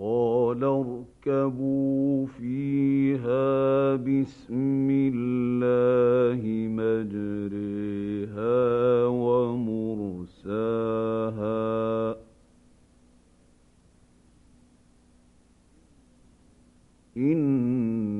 وقال اركبوا فيها بسم الله مجريها ومرساها. إن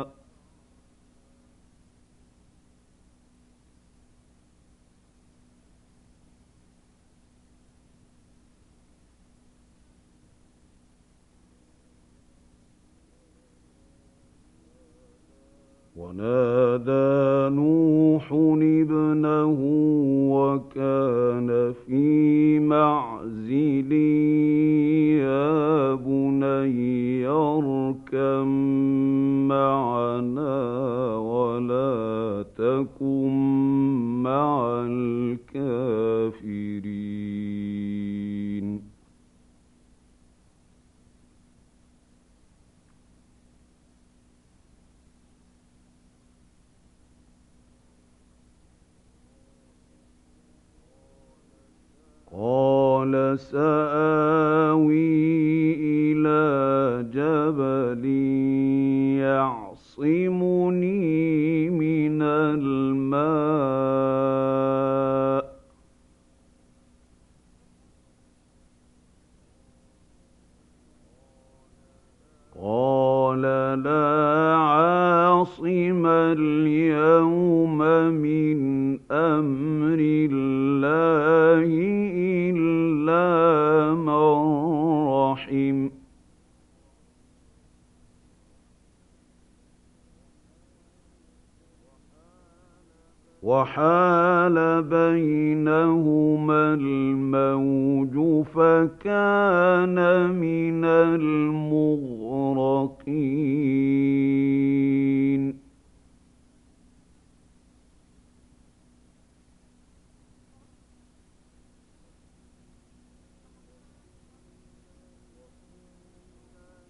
ونادى نوح ابنه وكان في معزل يا بني اركم معنا ولا تكن مع الكافرين قال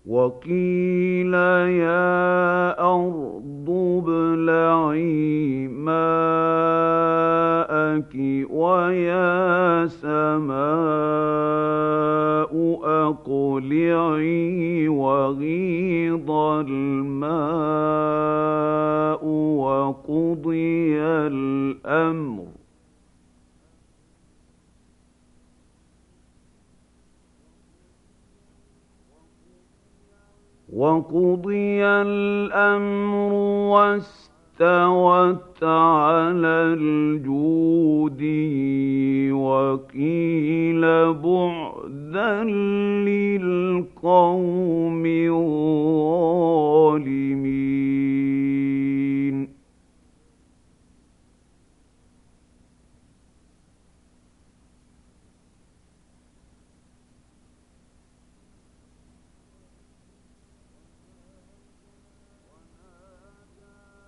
وقيل يا أرض ابلعي ماءك ويا سماء أقلعي وغيض الماء وقضي الأمر وقضي الأمر واستوت على الجود وقيل بعدا للقوم الظالمين.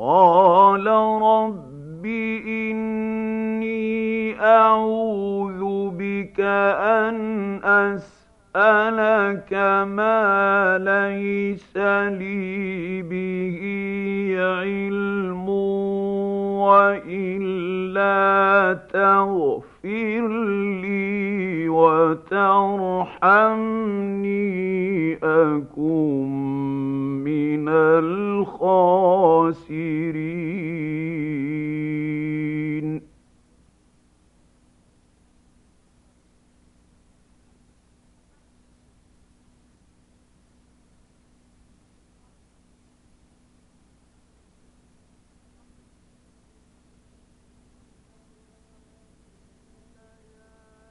قال رب إني أعوذ بك أن أسألك ما ليس لي به علم. وإلا تغفر لي وترحمني أكن من الخاسرين.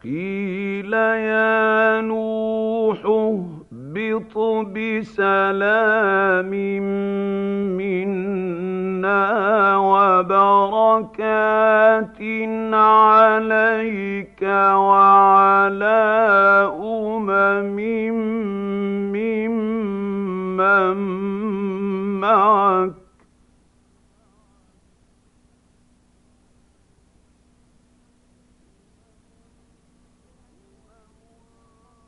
قيل يا نوح اهبط بسلام منا وبركات عليك وعلى أمم ممن معك.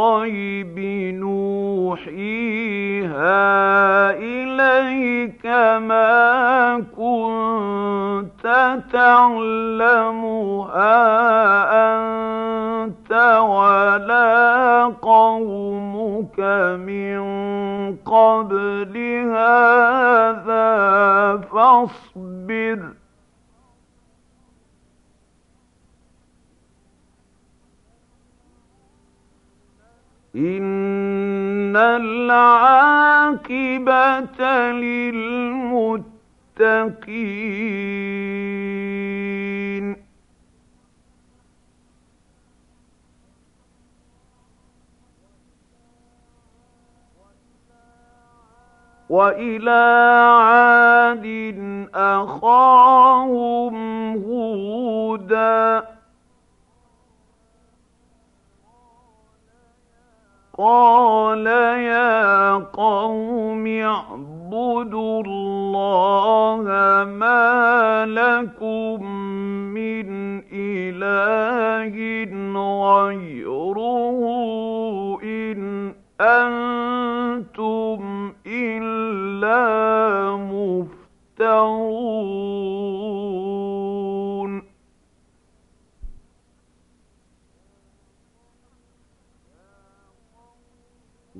الغيب نوحيها إليك ما كنت تعلمها أنت ولا قومك من قبل هذا فاصبر إن العاقبة للمتقين وإلى عاد أخاهم هودا قال يا قوم اعبدوا الله ما لكم من إله غيره إن أنتم إلا مفترون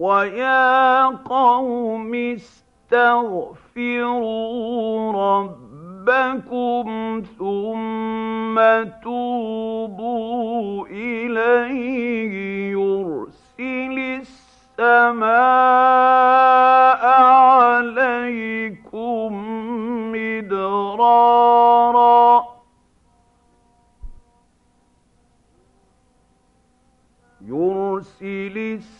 ويا قوم استغفروا ربكم ثم توبوا إليه يرسل السماء عليكم مدرارا يرسل السماء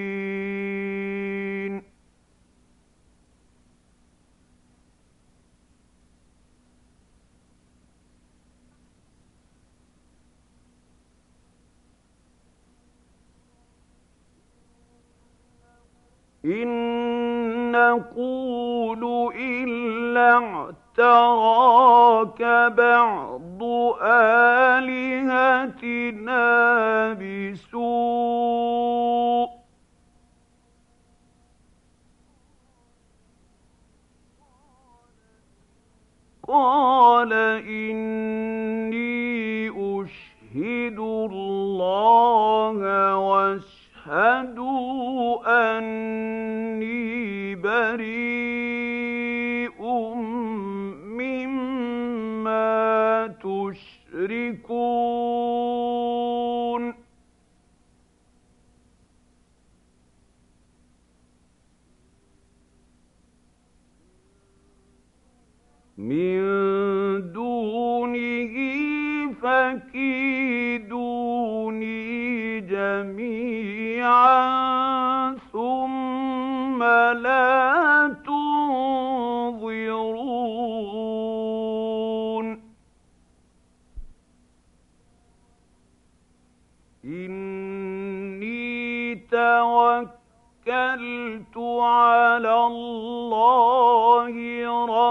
إن نقول إلا اعتراك بعض آلهتنا بسوء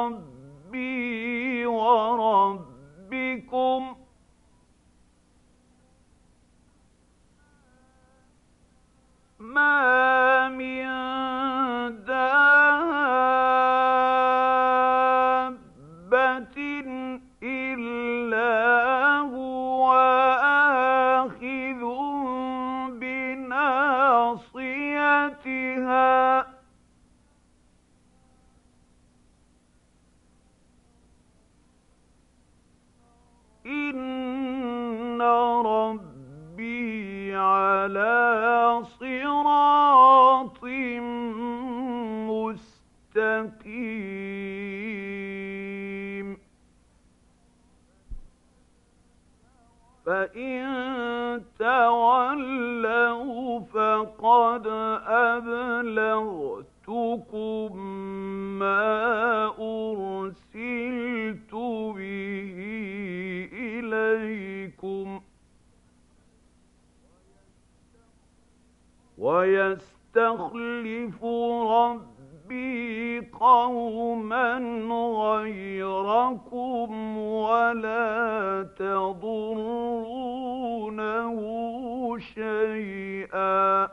ربي وربكم ما من تولوا فقد أبلغتكم ما أرسلت به إليكم ويستخلف ربي قوما غيركم ولا تضرونه شيئا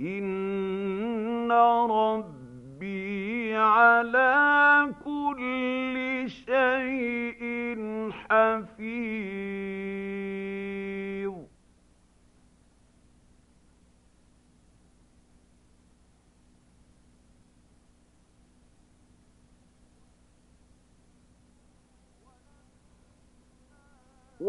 إن ربي على كل شيء حفيظ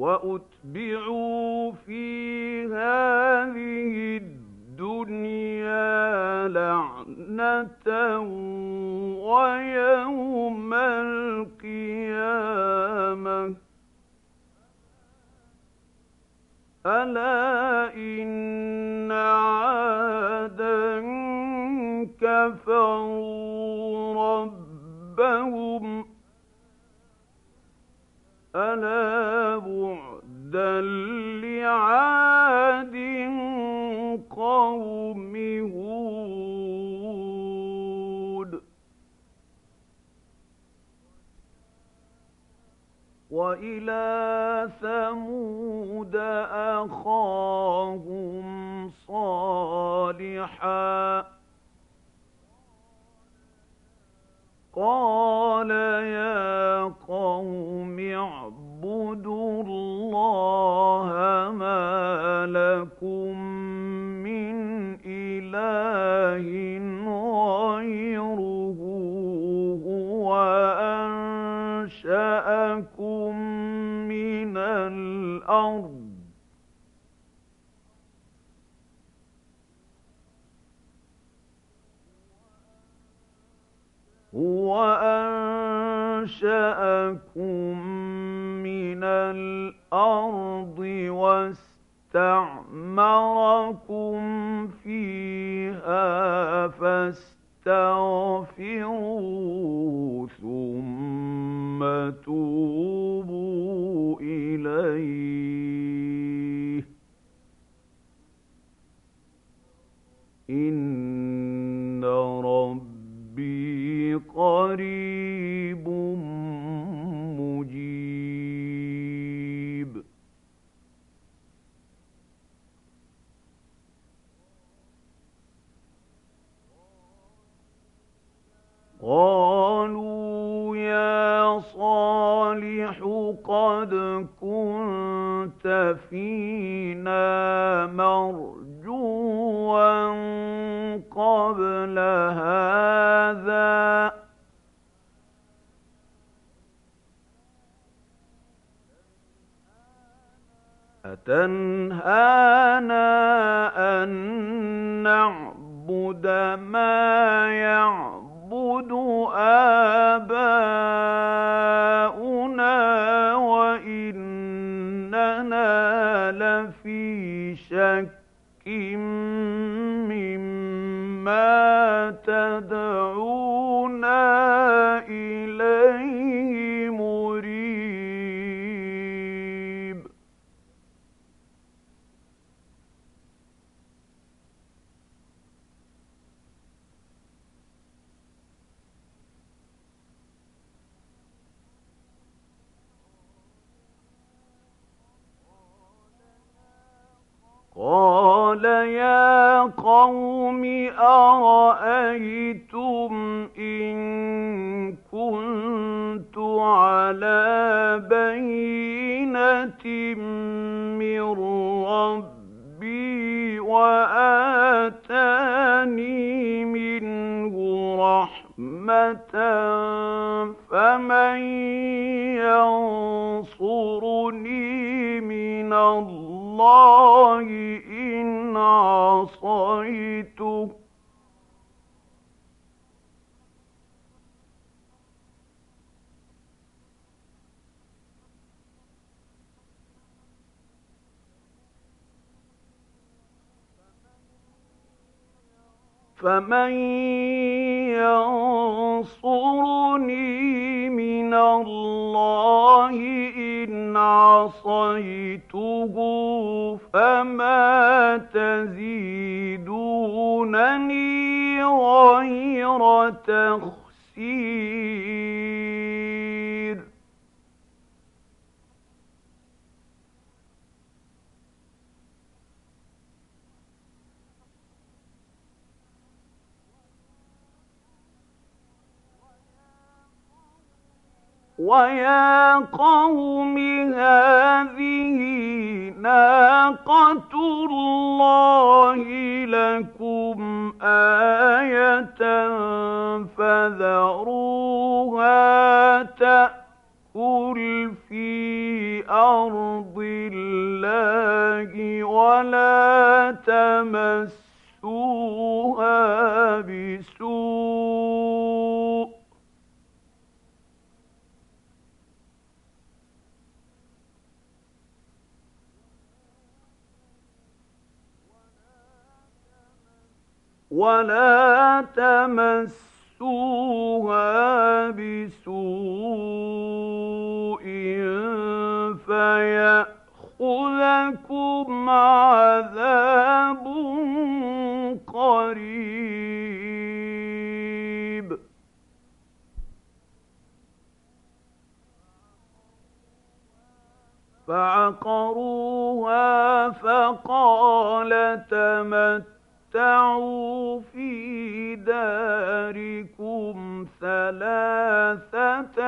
وأتبعوا في هذه الدنيا لعنة ويوم القيامة. ألا إن عادا كفروا ربهم ألا بعدا لعاد قوم هود وإلى ثمود أخاهم صالحا قال يا قوم اعبدوا الله ما لكم من إله غيره هو أنشأكم من الأرض. هو أنشأكم من الأرض واستعمركم فيها فاستغفروا ثم توبوا إليه. إن قريب مجيب. قالوا يا صالح قد كنت فينا مرجوا قبل هذا. أتنهانا أن نعبد ما يعبد آباؤنا وإننا لفي شك مما تدعونا إليه مريب قال يا قوم أرأيتم إن كنت على بينة من ربي وآتاني منه رحمة فمن الله إن عصيتك فمن ينصرني من الله إن عصيته فما تزيدونني غير تخسير ويا قوم هذه ناقة الله لكم آية فذروها تأكل في أرض الله ولا تمسوها بسوء ولا تمسوها بسوء فيأخذكم عذاب قريب. فعقروها فقال تمت تمتعوا في داركم ثلاثة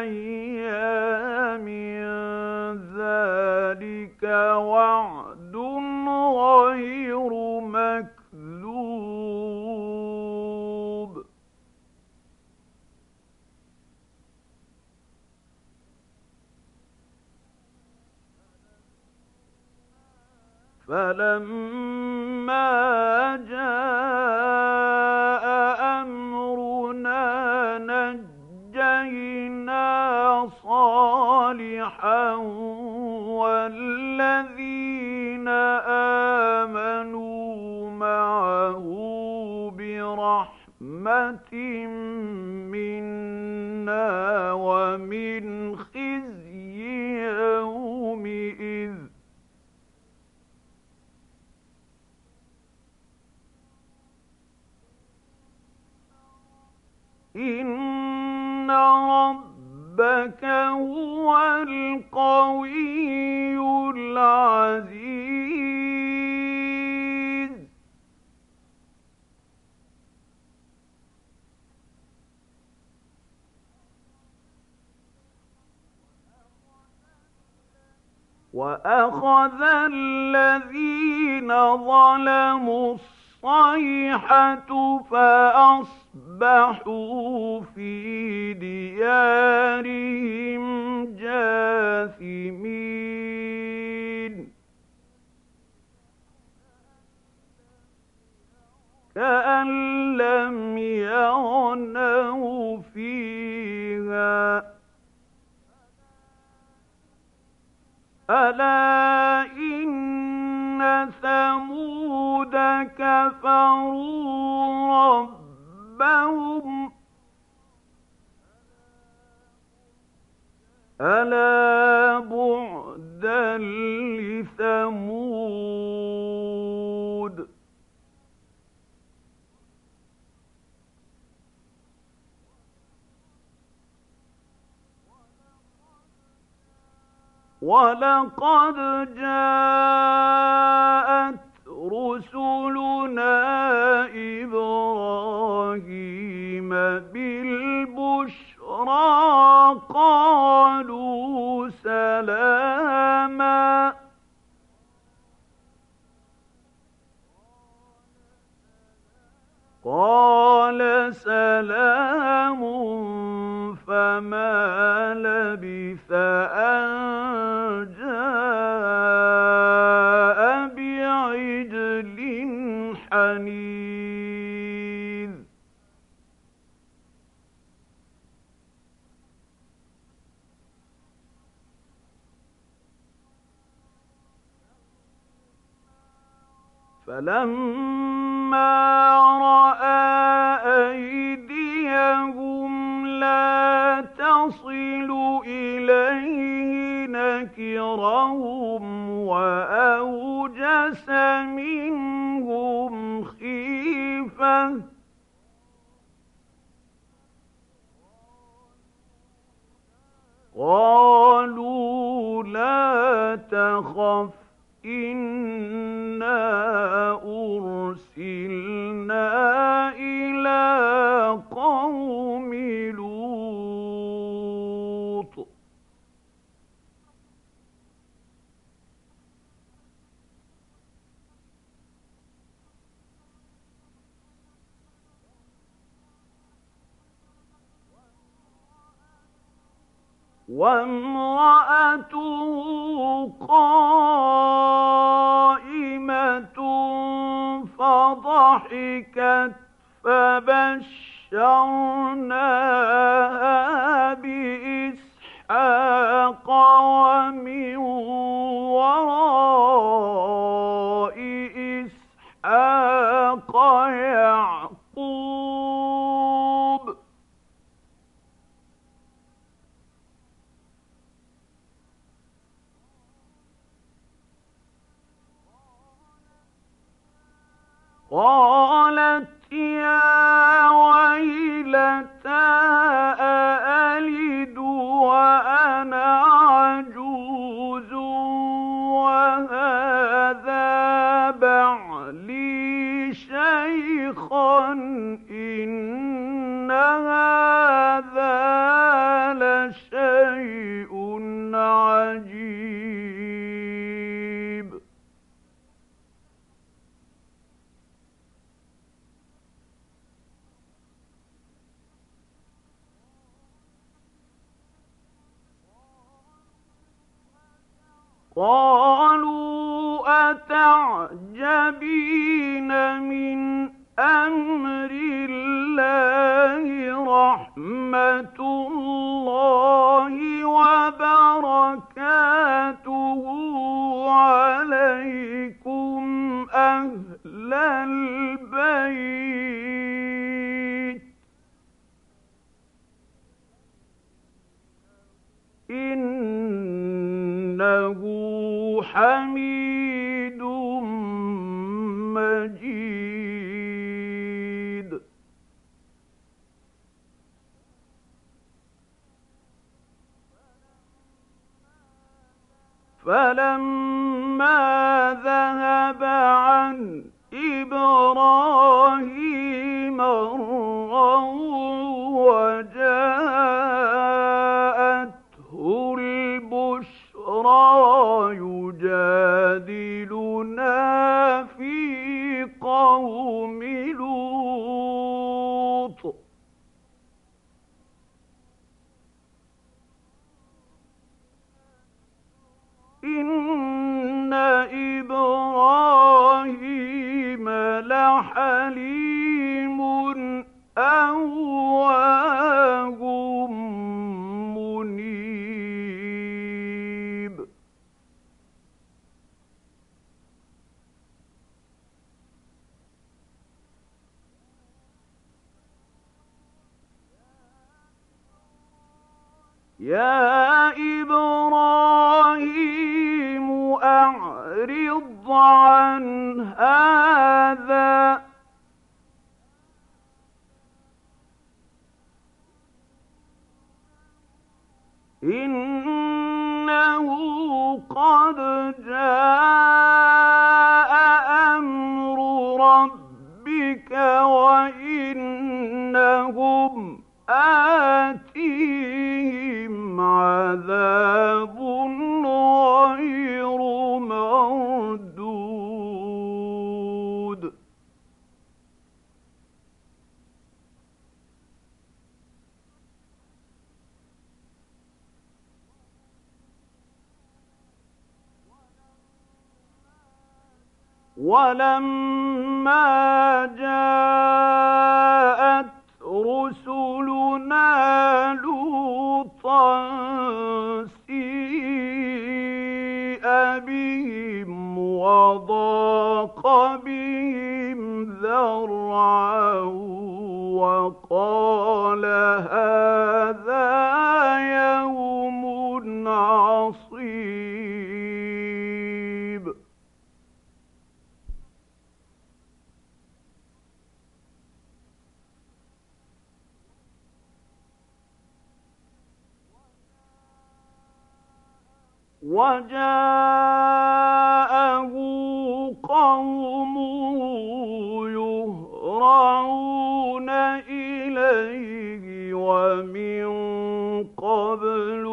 أيام ذلك وعد غير فلما جاء أمرنا نجينا صالحا والذين آمنوا معه برحمة منا ومن خزي إن ربك هو القوي العزيز. وأخذ الذين ظلموا الصيحة فأصبحوا في ديارهم جاثمين كأن لم يغنوا فيها ألا إن ثمود كفروا ربهم. ألا بعدا لثمود. ولقد جاءت رسلنا إبراهيم قالوا فلما ومن وراء أمر الله رحمة لحليم ولما جاءت رسلنا لوطا سيء بهم وضاق بهم ذرعا وقال هذا وجاءه قومه يهرعون إليه ومن قبل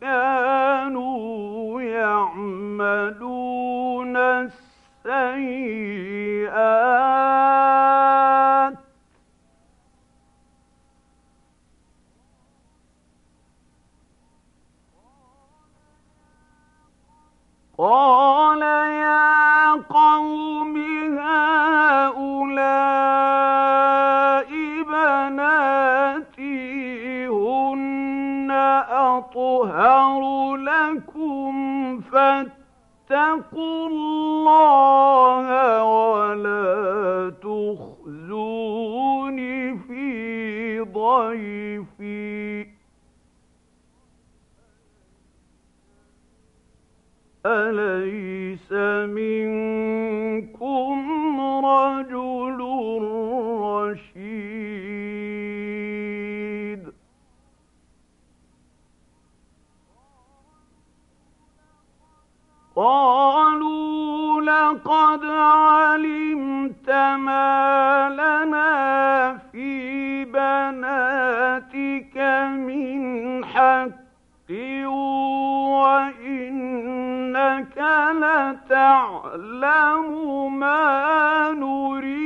كانوا يعملون. فاتقوا الله ما لنا في بناتك من حق وإنك لتعلم ما نريد.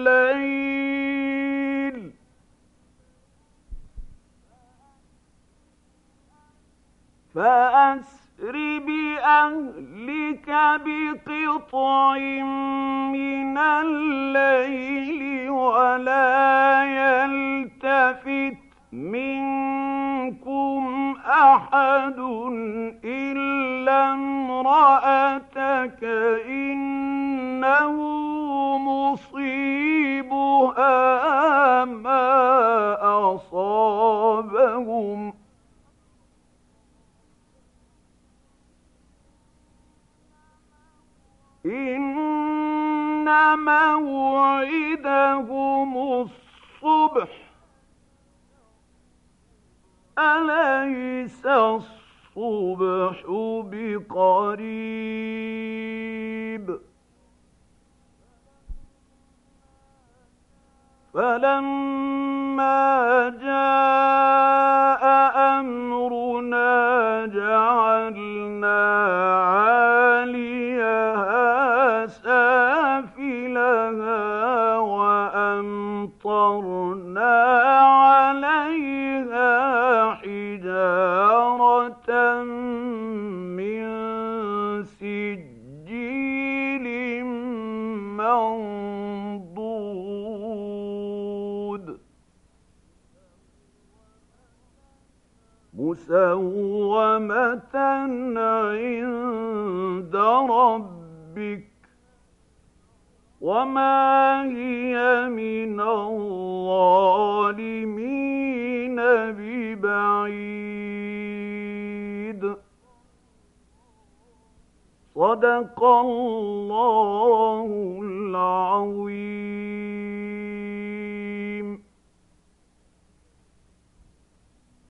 فأسر بأهلك بقطع من الليل ولا يلتفت منكم أحد إلا امرأتك إنه مصيبها ما أصابهم إن موعدهم الصبح. أليس الصبح بقريب؟ فلما جاء مسومة عند ربك وما هي من الظالمين ببعيد. صدق الله العظيم.